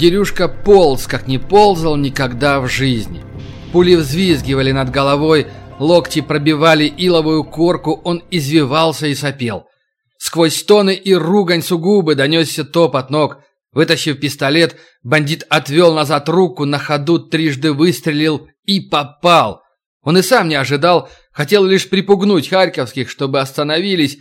Дерюшка полз, как не ползал никогда в жизни. Пули взвизгивали над головой, локти пробивали иловую корку, он извивался и сопел. Сквозь стоны и ругань сугубы донесся топот ног. Вытащив пистолет, бандит отвел назад руку, на ходу трижды выстрелил и попал. Он и сам не ожидал, хотел лишь припугнуть харьковских, чтобы остановились,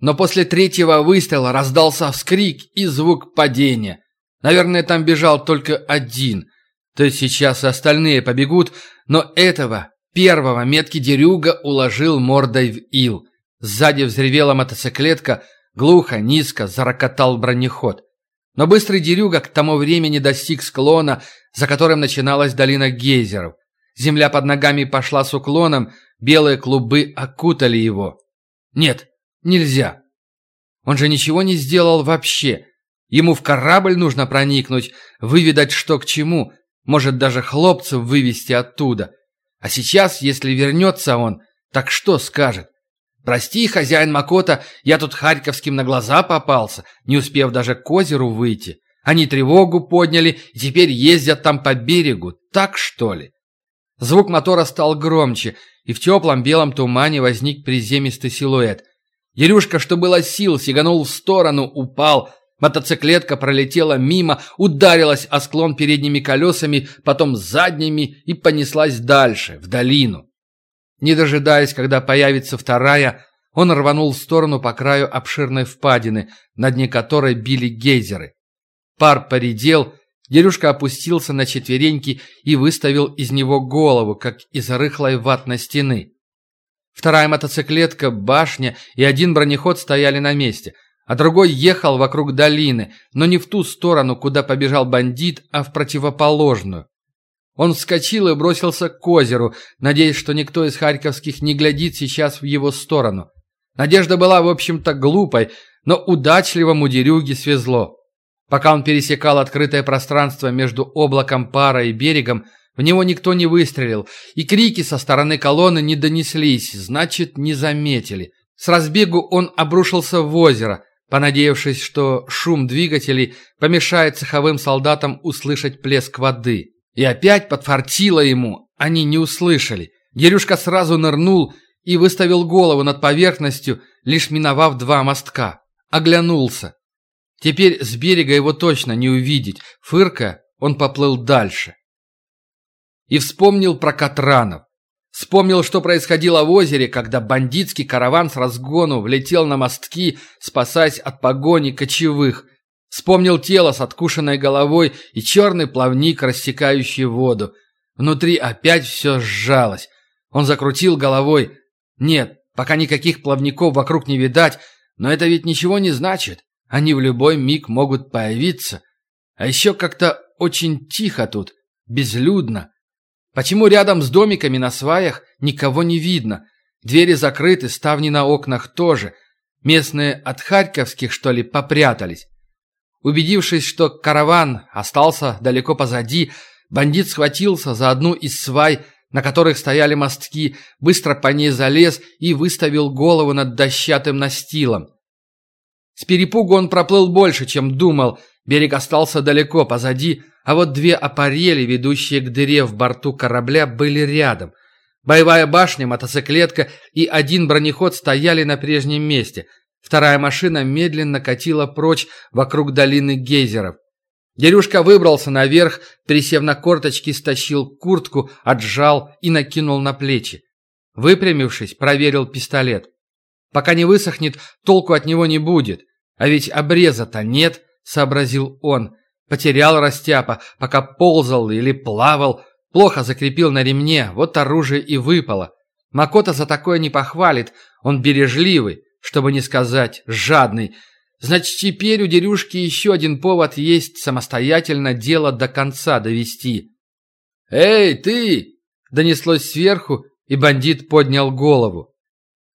но после третьего выстрела раздался вскрик и звук падения. Наверное, там бежал только один. То есть сейчас и остальные побегут, но этого, первого, меткий дерюга уложил мордой в ил. Сзади взревела мотоциклетка, глухо, низко зарокотал бронеход. Но быстрый дерюга к тому времени достиг склона, за которым начиналась долина гейзеров. Земля под ногами пошла с уклоном, белые клубы окутали его. Нет, нельзя. Он же ничего не сделал вообще. Ему в корабль нужно проникнуть, выведать что к чему, может даже хлопцев вывести оттуда. А сейчас, если вернется он, так что скажет? «Прости, хозяин Макота, я тут Харьковским на глаза попался, не успев даже к озеру выйти. Они тревогу подняли и теперь ездят там по берегу, так что ли?» Звук мотора стал громче, и в теплом белом тумане возник приземистый силуэт. Ерюшка, что было сил, сиганул в сторону, упал. Мотоциклетка пролетела мимо, ударилась о склон передними колесами, потом задними и понеслась дальше, в долину. Не дожидаясь, когда появится вторая, он рванул в сторону по краю обширной впадины, на дне которой били гейзеры. Пар поредел, Дерюшка опустился на четвереньки и выставил из него голову, как из рыхлой ватной стены. Вторая мотоциклетка, башня и один бронеход стояли на месте, а другой ехал вокруг долины, но не в ту сторону, куда побежал бандит, а в противоположную. Он вскочил и бросился к озеру, надеясь, что никто из харьковских не глядит сейчас в его сторону. Надежда была, в общем-то, глупой, но удачливому дерюге свезло. Пока он пересекал открытое пространство между облаком пара и берегом, в него никто не выстрелил, и крики со стороны колонны не донеслись, значит, не заметили. С разбегу он обрушился в озеро, понадеявшись, что шум двигателей помешает цеховым солдатам услышать плеск воды. И опять подфартило ему, они не услышали. Ерюшка сразу нырнул и выставил голову над поверхностью, лишь миновав два мостка. Оглянулся. Теперь с берега его точно не увидеть. Фырка, он поплыл дальше. И вспомнил про Катранов. Вспомнил, что происходило в озере, когда бандитский караван с разгону влетел на мостки, спасаясь от погони кочевых. Вспомнил тело с откушенной головой и черный плавник, рассекающий воду. Внутри опять все сжалось. Он закрутил головой. Нет, пока никаких плавников вокруг не видать, но это ведь ничего не значит. Они в любой миг могут появиться. А еще как-то очень тихо тут, безлюдно. Почему рядом с домиками на сваях никого не видно? Двери закрыты, ставни на окнах тоже. Местные от харьковских, что ли, попрятались. Убедившись, что караван остался далеко позади, бандит схватился за одну из свай, на которых стояли мостки, быстро по ней залез и выставил голову над дощатым настилом. С перепугу он проплыл больше, чем думал. Берег остался далеко позади, а вот две аппарели, ведущие к дыре в борту корабля, были рядом. Боевая башня, мотоциклетка и один бронеход стояли на прежнем месте. Вторая машина медленно катила прочь вокруг долины гейзеров. Дерюшка выбрался наверх, присев на корточки, стащил куртку, отжал и накинул на плечи. Выпрямившись, проверил пистолет. Пока не высохнет, толку от него не будет. А ведь обреза-то нет, сообразил он. Потерял растяпа, пока ползал или плавал. Плохо закрепил на ремне, вот оружие и выпало. Макота за такое не похвалит, он бережливый, чтобы не сказать жадный. Значит, теперь у Дерюшки еще один повод есть самостоятельно дело до конца довести. «Эй, ты!» – донеслось сверху, и бандит поднял голову.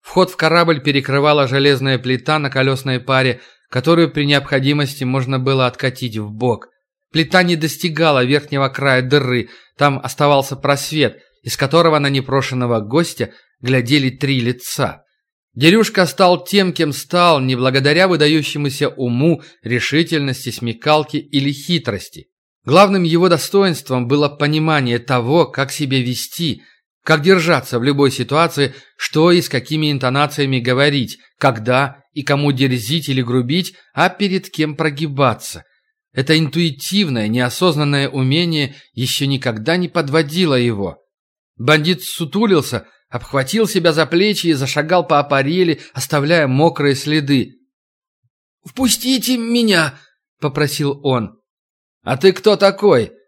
Вход в корабль перекрывала железная плита на колесной паре, которую при необходимости можно было откатить в бок. Плита не достигала верхнего края дыры, там оставался просвет, из которого на непрошенного гостя глядели три лица. Дерюшка стал тем, кем стал, не благодаря выдающемуся уму, решительности, смекалке или хитрости. Главным его достоинством было понимание того, как себя вести, как держаться в любой ситуации, что и с какими интонациями говорить, когда и кому дерзить или грубить, а перед кем прогибаться. Это интуитивное, неосознанное умение еще никогда не подводило его. Бандит сутулился, обхватил себя за плечи и зашагал по аппарели, оставляя мокрые следы. «Впустите меня!» — попросил он. «А ты кто такой?» —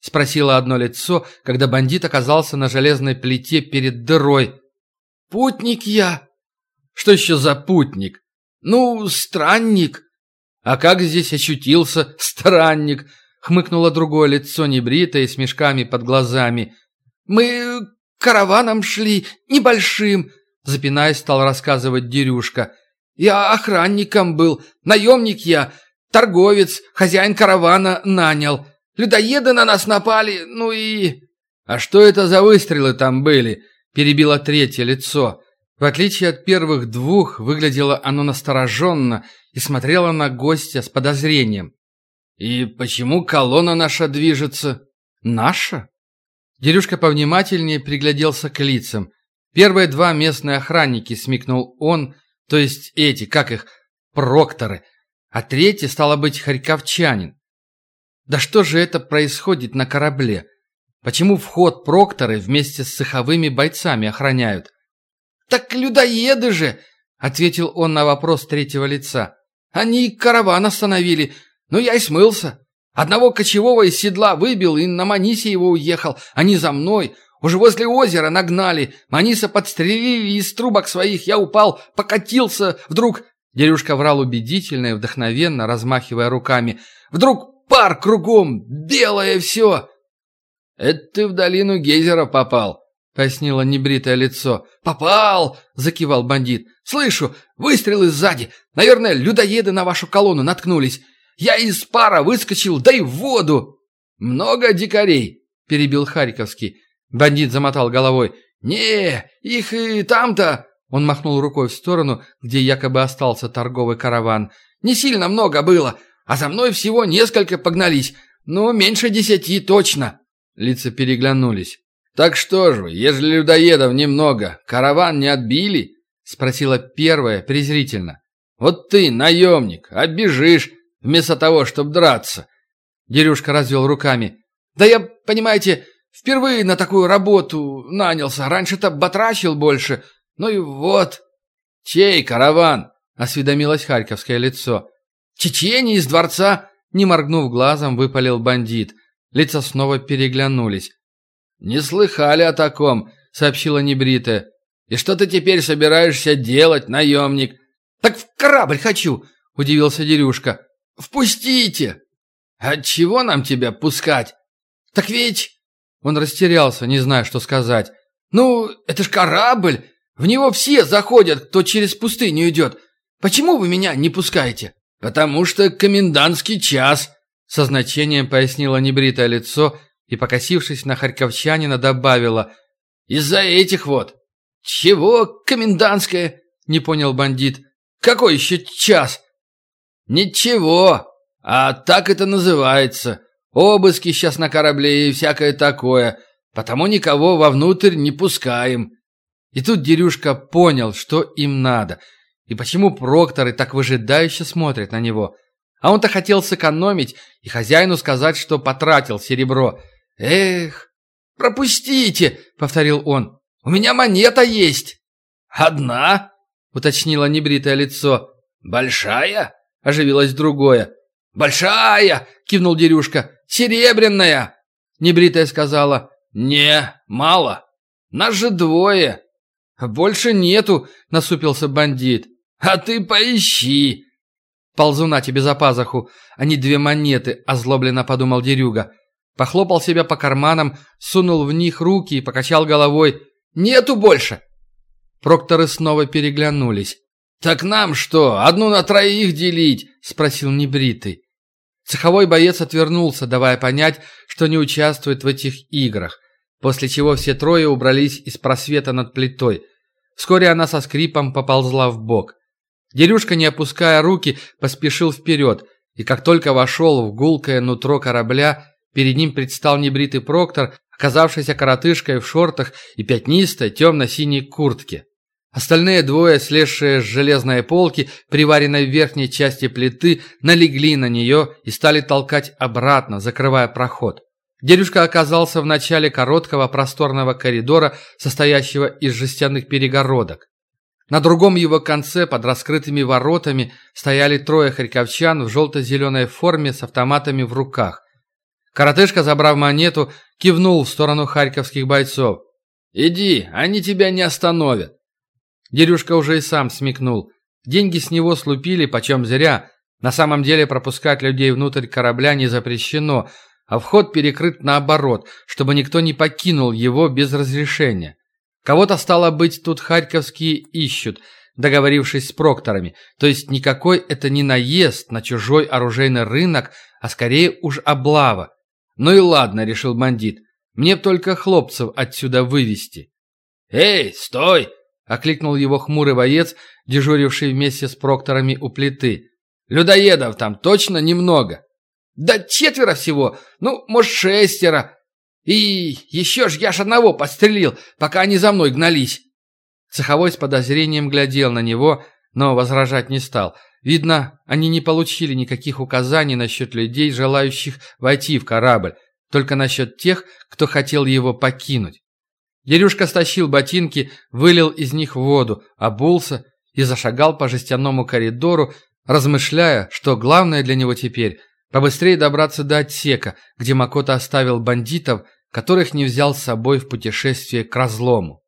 спросило одно лицо, когда бандит оказался на железной плите перед дырой. «Путник я». «Что еще за путник?» «Ну, странник». «А как здесь очутился странник?» — хмыкнуло другое лицо, небритое, с мешками под глазами. «Мы караваном шли, небольшим», — запинаясь, стал рассказывать Дерюшка. «Я охранником был, наемник я, торговец, хозяин каравана нанял». Людоеды на нас напали, ну и...» «А что это за выстрелы там были?» – перебило третье лицо. В отличие от первых двух, выглядело оно настороженно и смотрело на гостя с подозрением. «И почему колонна наша движется?» «Наша?» Дерюшка повнимательнее пригляделся к лицам. Первые два местные охранники, смекнул он, то есть эти, как их, прокторы, а третий, стало быть, харьковчанин. Да что же это происходит на корабле? Почему вход прокторы вместе с цеховыми бойцами охраняют? «Так людоеды же!» — ответил он на вопрос третьего лица. «Они караван остановили, но я и смылся. Одного кочевого из седла выбил и на Манисе его уехал. Они за мной. Уже возле озера нагнали. Маниса подстрелили из трубок своих. Я упал, покатился. Вдруг...» Дерюшка врал убедительно и вдохновенно, размахивая руками. «Вдруг Пар кругом, белое все!» «Это ты в долину гейзера попал», — пояснило небритое лицо. «Попал!» — закивал бандит. «Слышу, выстрелы сзади. Наверное, людоеды на вашу колонну наткнулись. Я из пара выскочил, да и в воду!» «Много дикарей», — перебил Харьковский. Бандит замотал головой. «Не, их и там-то...» Он махнул рукой в сторону, где якобы остался торговый караван. «Не сильно много было а за мной всего несколько погнались. Ну, меньше десяти точно». Лица переглянулись. «Так что же, ежели людоедов немного, караван не отбили?» Спросила первая презрительно. «Вот ты, наемник, оббежишь, вместо того, чтобы драться». Дерюшка развел руками. «Да я, понимаете, впервые на такую работу нанялся. Раньше-то батрачил больше. Ну и вот». «Чей караван?» — осведомилось харьковское лицо. Чечени из дворца!» Не моргнув глазом, выпалил бандит. Лица снова переглянулись. «Не слыхали о таком», — сообщила небритая. «И что ты теперь собираешься делать, наемник?» «Так в корабль хочу!» — удивился Дерюшка. «Впустите!» «От чего нам тебя пускать?» «Так ведь...» Он растерялся, не зная, что сказать. «Ну, это ж корабль! В него все заходят, кто через пустыню идет. Почему вы меня не пускаете?» «Потому что комендантский час», — со значением пояснило небритое лицо и, покосившись на харьковчанина, добавила «Из-за этих вот». «Чего комендантское?» — не понял бандит. «Какой еще час?» «Ничего, а так это называется. Обыски сейчас на корабле и всякое такое, потому никого вовнутрь не пускаем». И тут Дерюшка понял, что им надо — и почему прокторы так выжидающе смотрят на него? А он-то хотел сэкономить и хозяину сказать, что потратил серебро. «Эх, пропустите!» — повторил он. «У меня монета есть!» «Одна?» — уточнило небритое лицо. «Большая?» — оживилось другое. «Большая!» — кивнул Дерюшка. «Серебряная!» Небритая сказала. «Не, мало. Нас же двое!» «Больше нету!» — насупился бандит. «А ты поищи!» «Ползуна тебе за пазуху, а не две монеты», — озлобленно подумал Дерюга. Похлопал себя по карманам, сунул в них руки и покачал головой. «Нету больше!» Прокторы снова переглянулись. «Так нам что, одну на троих делить?» — спросил небритый. Цеховой боец отвернулся, давая понять, что не участвует в этих играх, после чего все трое убрались из просвета над плитой. Вскоре она со скрипом поползла в бок. Дерюшка, не опуская руки, поспешил вперед, и как только вошел в гулкое нутро корабля, перед ним предстал небритый Проктор, оказавшийся коротышкой в шортах и пятнистой темно-синей куртке. Остальные двое, слезшие с железной полки, приваренной в верхней части плиты, налегли на нее и стали толкать обратно, закрывая проход. Дедушка оказался в начале короткого просторного коридора, состоящего из жестяных перегородок. На другом его конце, под раскрытыми воротами, стояли трое харьковчан в желто-зеленой форме с автоматами в руках. Коротышка, забрав монету, кивнул в сторону харьковских бойцов. «Иди, они тебя не остановят». Дерюшка уже и сам смекнул. Деньги с него слупили почем зря. На самом деле пропускать людей внутрь корабля не запрещено, а вход перекрыт наоборот, чтобы никто не покинул его без разрешения. Кого-то, стало быть, тут харьковские ищут, договорившись с прокторами. То есть никакой это не наезд на чужой оружейный рынок, а скорее уж облава. Ну и ладно, решил бандит. Мне б только хлопцев отсюда вывести. «Эй, стой!» — окликнул его хмурый боец, дежуривший вместе с прокторами у плиты. «Людоедов там точно немного?» «Да четверо всего, ну, может, шестеро. И еще ж я ж одного подстрелил, пока они за мной гнались». Цеховой с подозрением глядел на него, но возражать не стал. Видно, они не получили никаких указаний насчет людей, желающих войти в корабль, только насчет тех, кто хотел его покинуть. Дерюшка стащил ботинки, вылил из них воду, обулся и зашагал по жестяному коридору, размышляя, что главное для него теперь – побыстрее добраться до отсека, где Макота оставил бандитов, которых не взял с собой в путешествие к разлому.